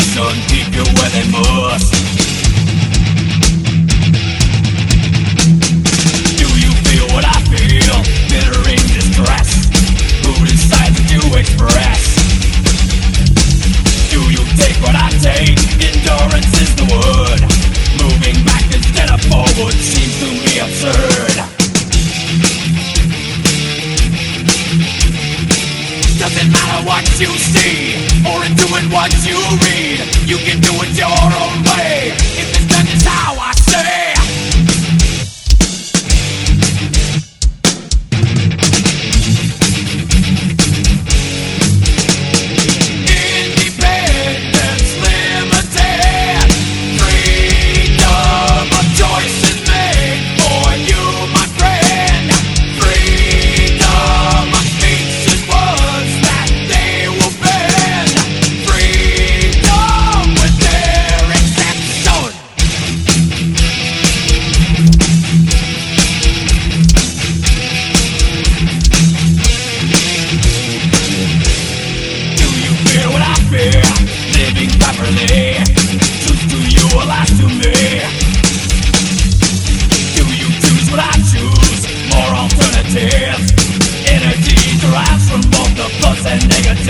Jason, keep you where they must Do you feel what I feel? Bittering distress Who decides to express? Do you take what I take? Endurance is the word Moving back instead of forward seems to me absurd Doesn't matter what you see more in doing what you read. You can do it your own way. If this is how I say.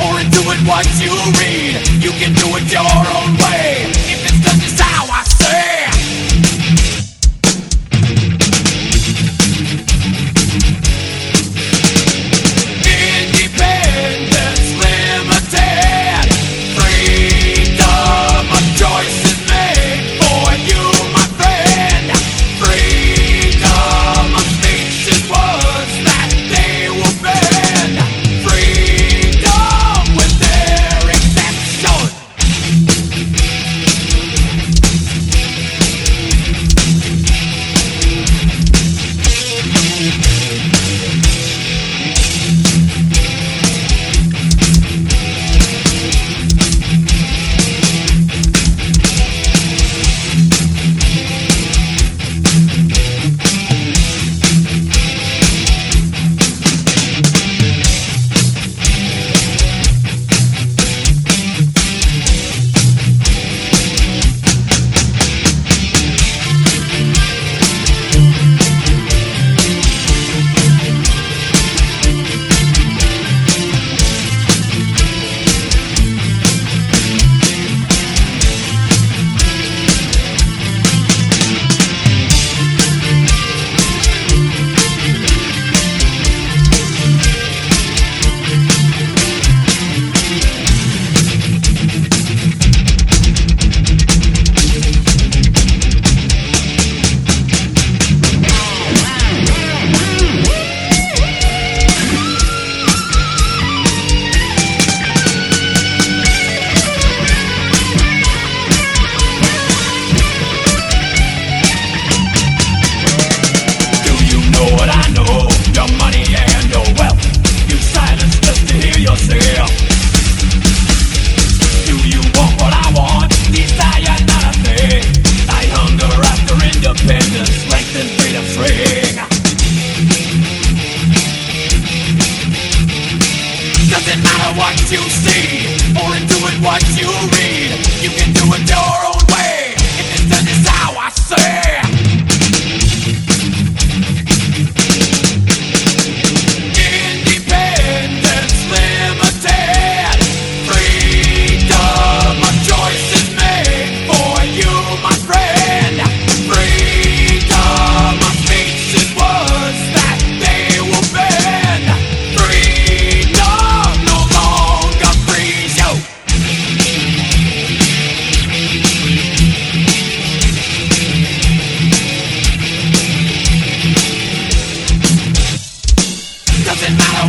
or into it what you read. You can do it your own way. If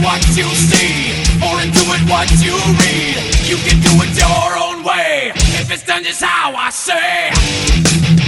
what you see or into it what you read. You can do it your own way if it's done just how I say.